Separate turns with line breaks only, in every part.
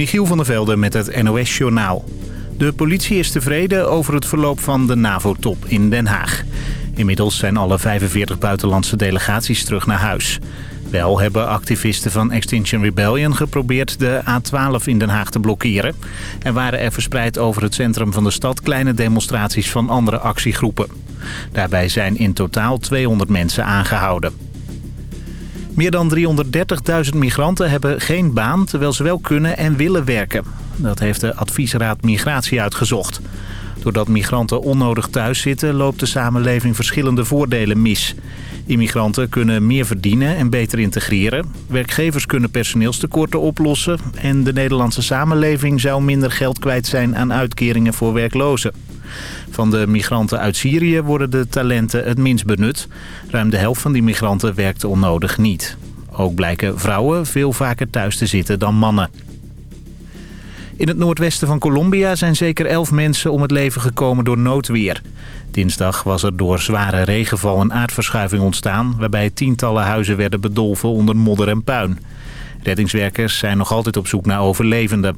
Michiel van der Velde met het NOS-journaal. De politie is tevreden over het verloop van de NAVO-top in Den Haag. Inmiddels zijn alle 45 buitenlandse delegaties terug naar huis. Wel hebben activisten van Extinction Rebellion geprobeerd de A12 in Den Haag te blokkeren. En waren er verspreid over het centrum van de stad kleine demonstraties van andere actiegroepen. Daarbij zijn in totaal 200 mensen aangehouden. Meer dan 330.000 migranten hebben geen baan terwijl ze wel kunnen en willen werken. Dat heeft de adviesraad Migratie uitgezocht. Doordat migranten onnodig thuis zitten loopt de samenleving verschillende voordelen mis. Immigranten kunnen meer verdienen en beter integreren. Werkgevers kunnen personeelstekorten oplossen. En de Nederlandse samenleving zou minder geld kwijt zijn aan uitkeringen voor werklozen. Van de migranten uit Syrië worden de talenten het minst benut. Ruim de helft van die migranten werkt onnodig niet. Ook blijken vrouwen veel vaker thuis te zitten dan mannen. In het noordwesten van Colombia zijn zeker elf mensen om het leven gekomen door noodweer. Dinsdag was er door zware regenval een aardverschuiving ontstaan... waarbij tientallen huizen werden bedolven onder modder en puin. Reddingswerkers zijn nog altijd op zoek naar overlevenden.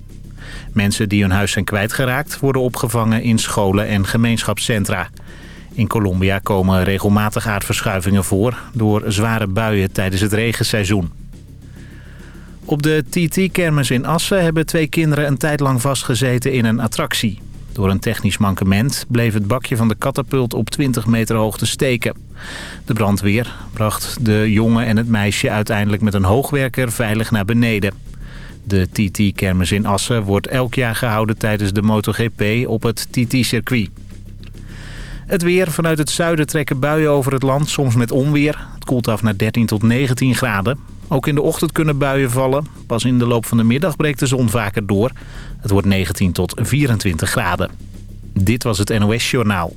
Mensen die hun huis zijn kwijtgeraakt worden opgevangen in scholen en gemeenschapscentra. In Colombia komen regelmatig aardverschuivingen voor... door zware buien tijdens het regenseizoen. Op de TT-kermis in Assen hebben twee kinderen een tijd lang vastgezeten in een attractie. Door een technisch mankement bleef het bakje van de katapult op 20 meter hoogte steken. De brandweer bracht de jongen en het meisje uiteindelijk met een hoogwerker veilig naar beneden. De TT-kermis in Assen wordt elk jaar gehouden tijdens de MotoGP op het TT-circuit. Het weer. Vanuit het zuiden trekken buien over het land, soms met onweer. Het koelt af naar 13 tot 19 graden. Ook in de ochtend kunnen buien vallen. Pas in de loop van de middag breekt de zon vaker door. Het wordt 19 tot 24 graden. Dit was het NOS Journaal.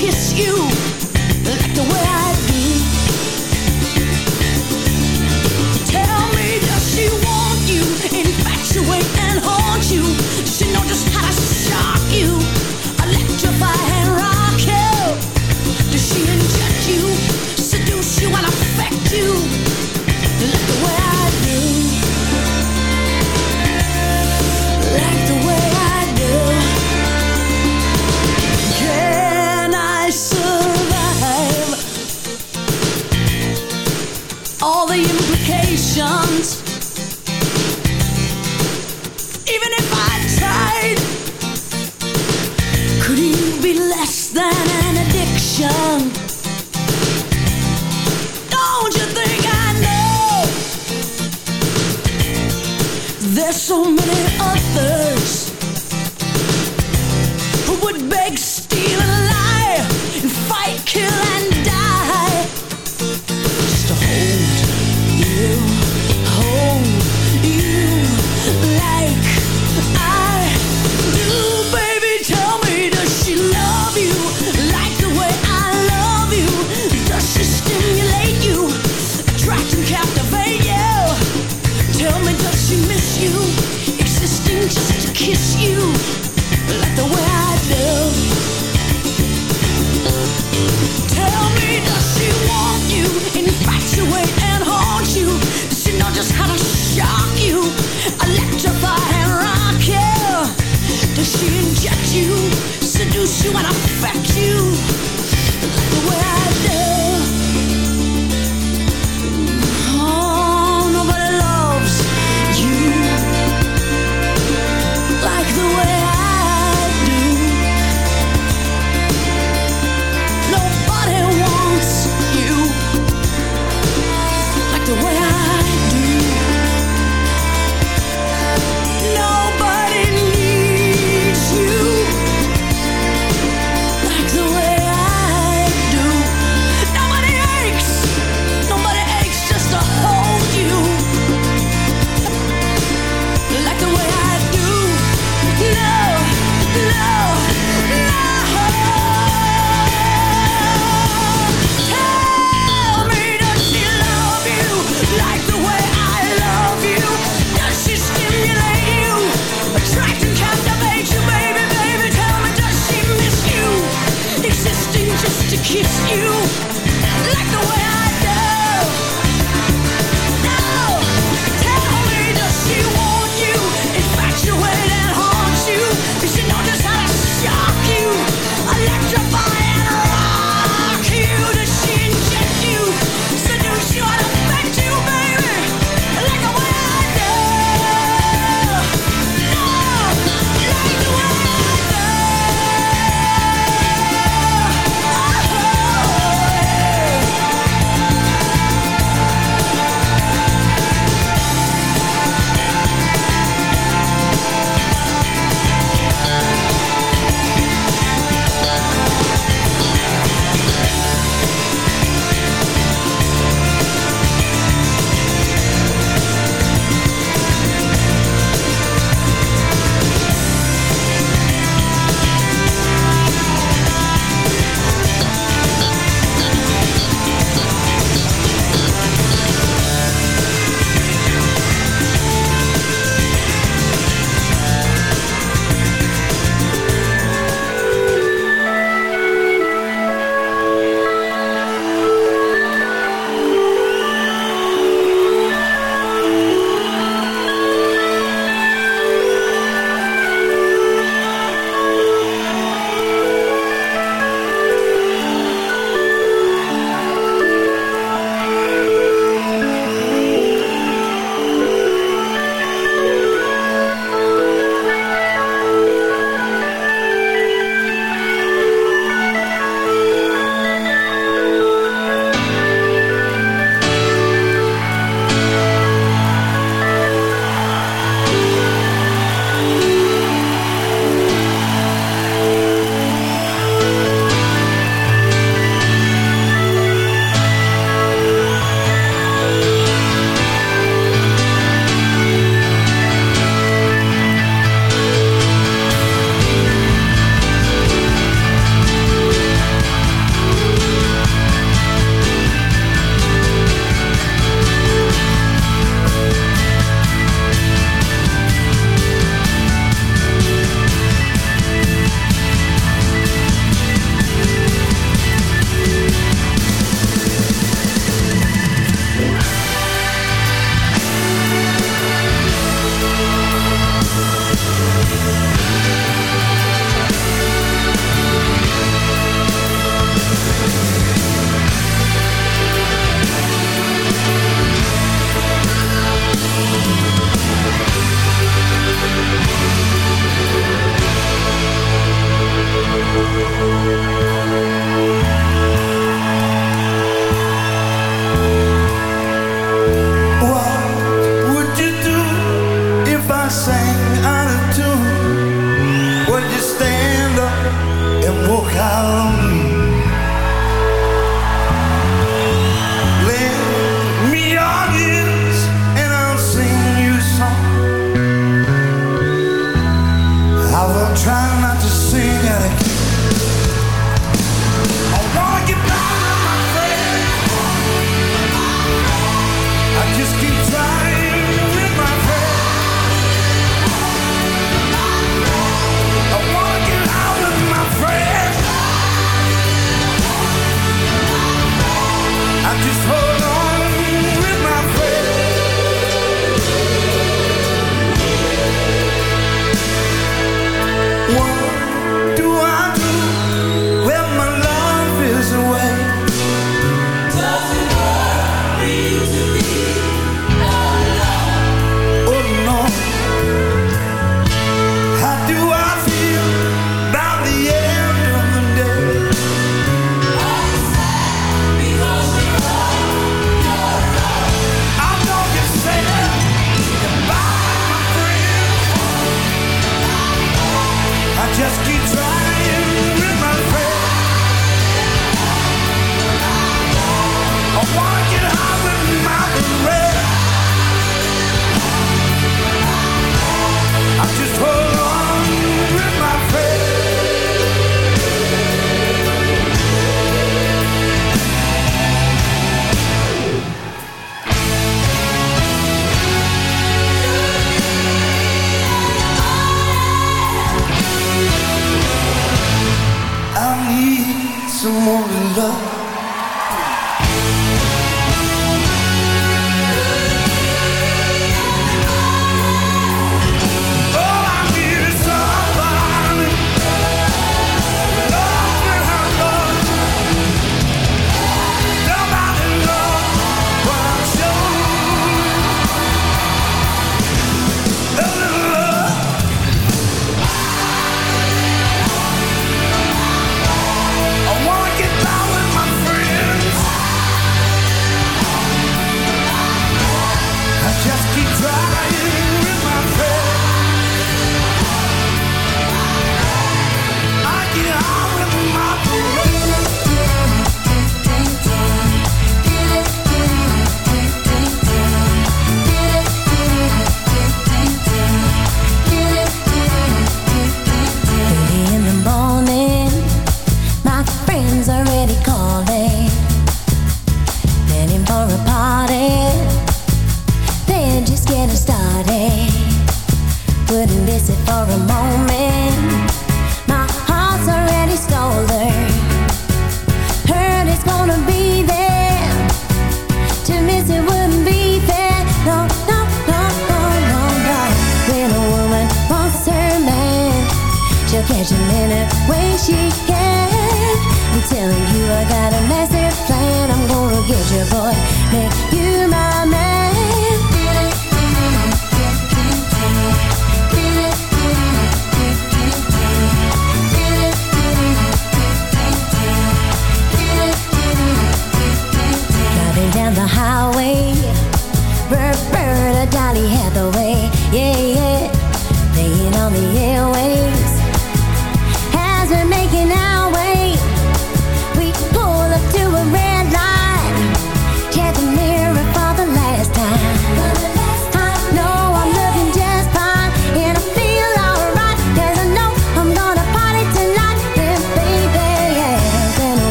Kiss you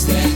stand.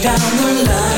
down the
line.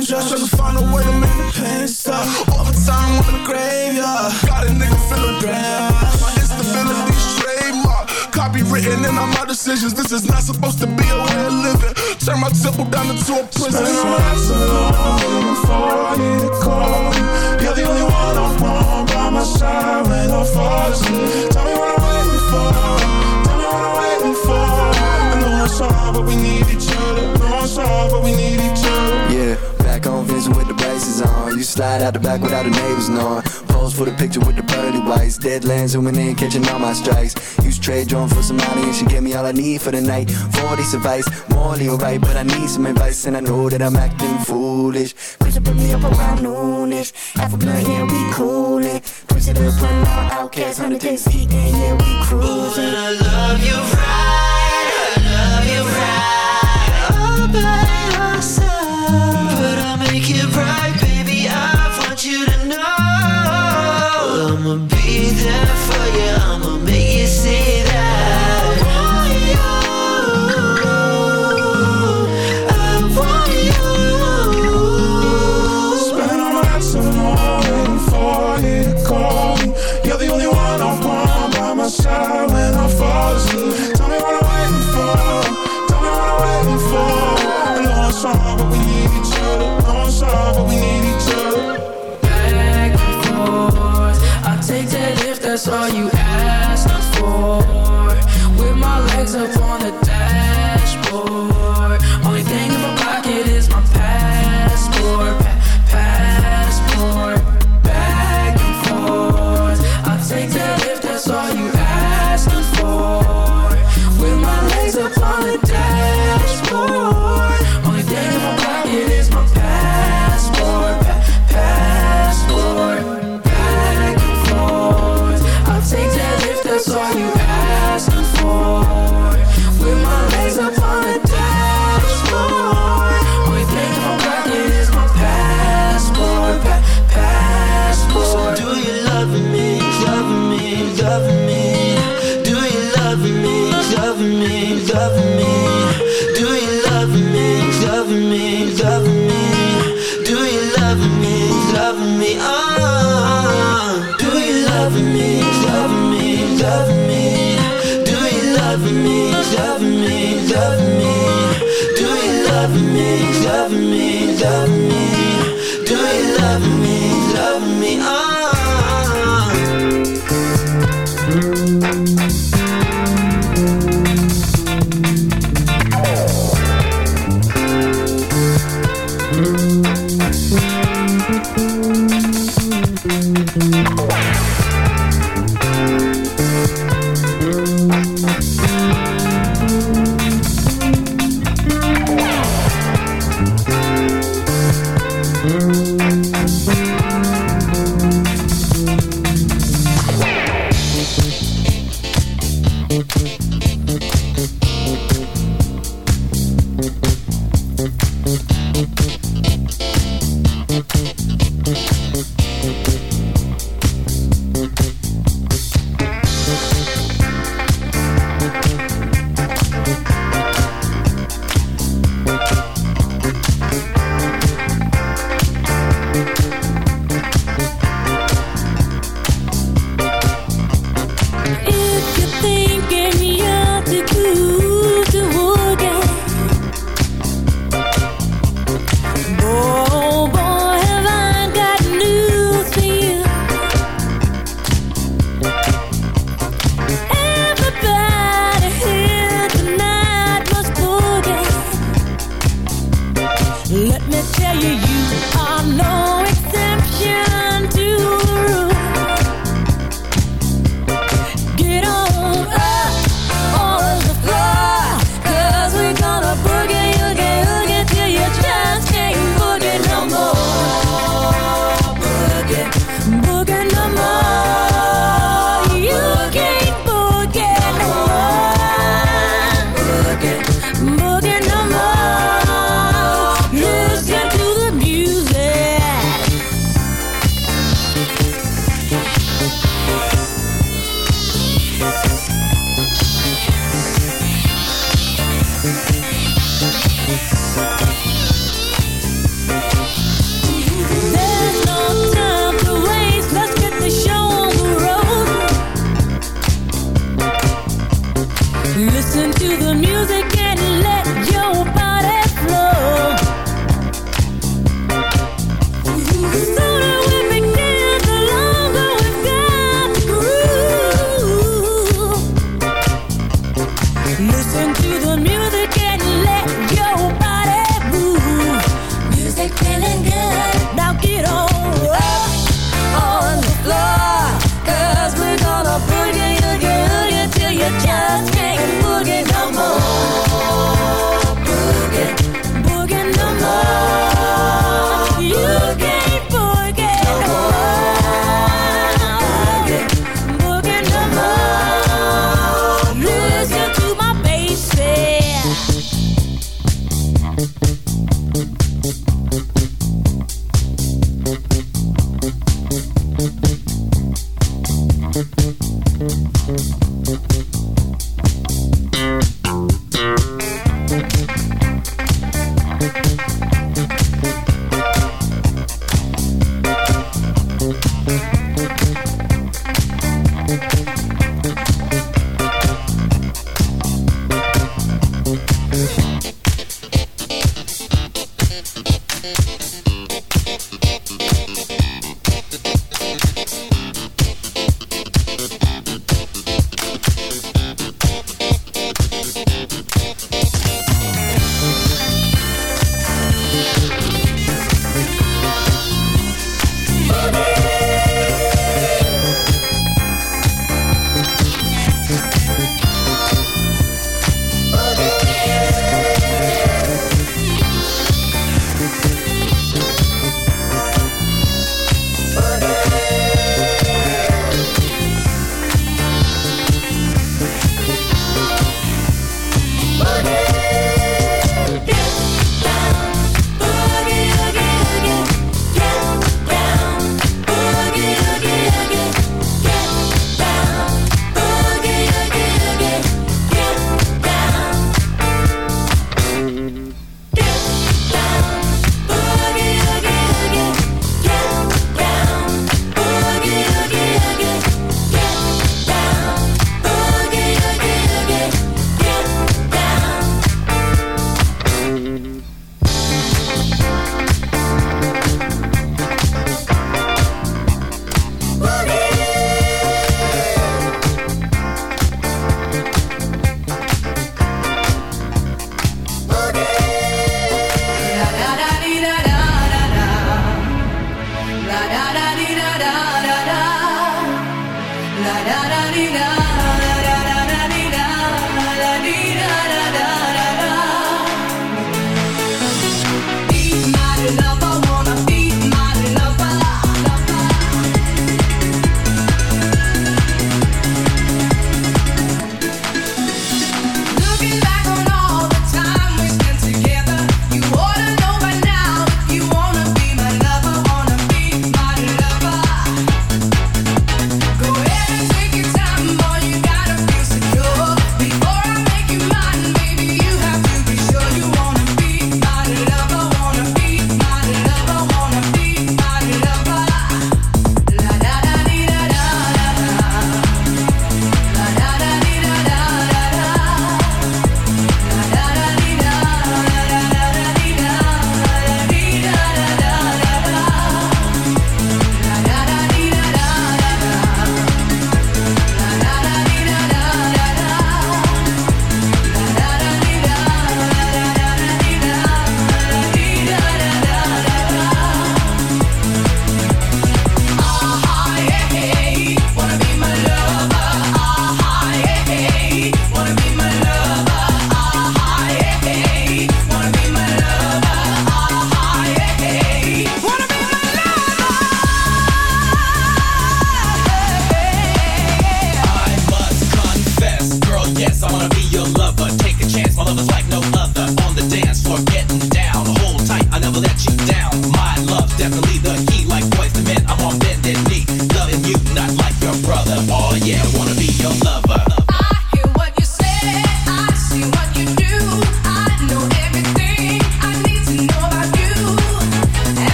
dandruff Tryna find a way to make the pain stop. All the time in the graveyard Got a nigga feeling grand. My instability's trademark. Copywritten in all my decisions. This is not supposed to be a way of living. Turn my temple down into a prison. Spend my life alone long
Before I get a call. You're the only one I want By my
side when I fall
asleep. Tell me
what I'm waiting for. Tell me what I'm waiting for. I know it's hard but we need each other. I know it's hard but we need each other cruising with the braces on. You slide out the back without the neighbors knowing. Pose for the picture with the pearly whites. Deadlands zooming in, catching all my strikes. Use trade drone for some money and she gave me all I need for the night. 40 advice, morally alright, but I need some advice and I know that I'm acting foolish. Push it, put me up around noonish.
a blood, yeah, we coolin'. Push it up, run out, outcast, 100 days, eating, yeah, we cruising. I love you right. up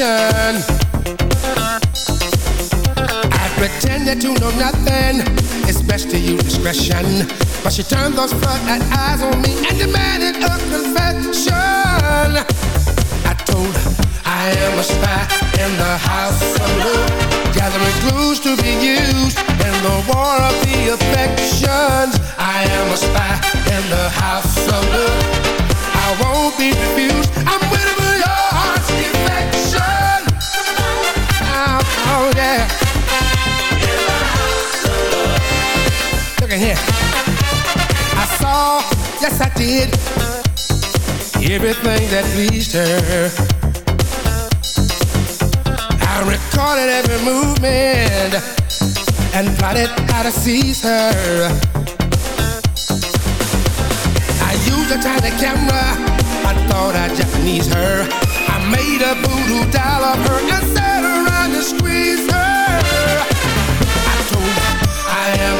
I pretended to know nothing. It's best to use discretion. But she turned those floodlight eyes on me and demanded a confession. I told her I am a spy in the house of love, gathering clues to be used in the war of the affections. I am a spy in the house yes I did, everything that pleased her. I recorded every movement and plotted how to seize her. I used a tiny camera. I thought I'd Japanese her. I made a voodoo doll of her and sat around and squeezed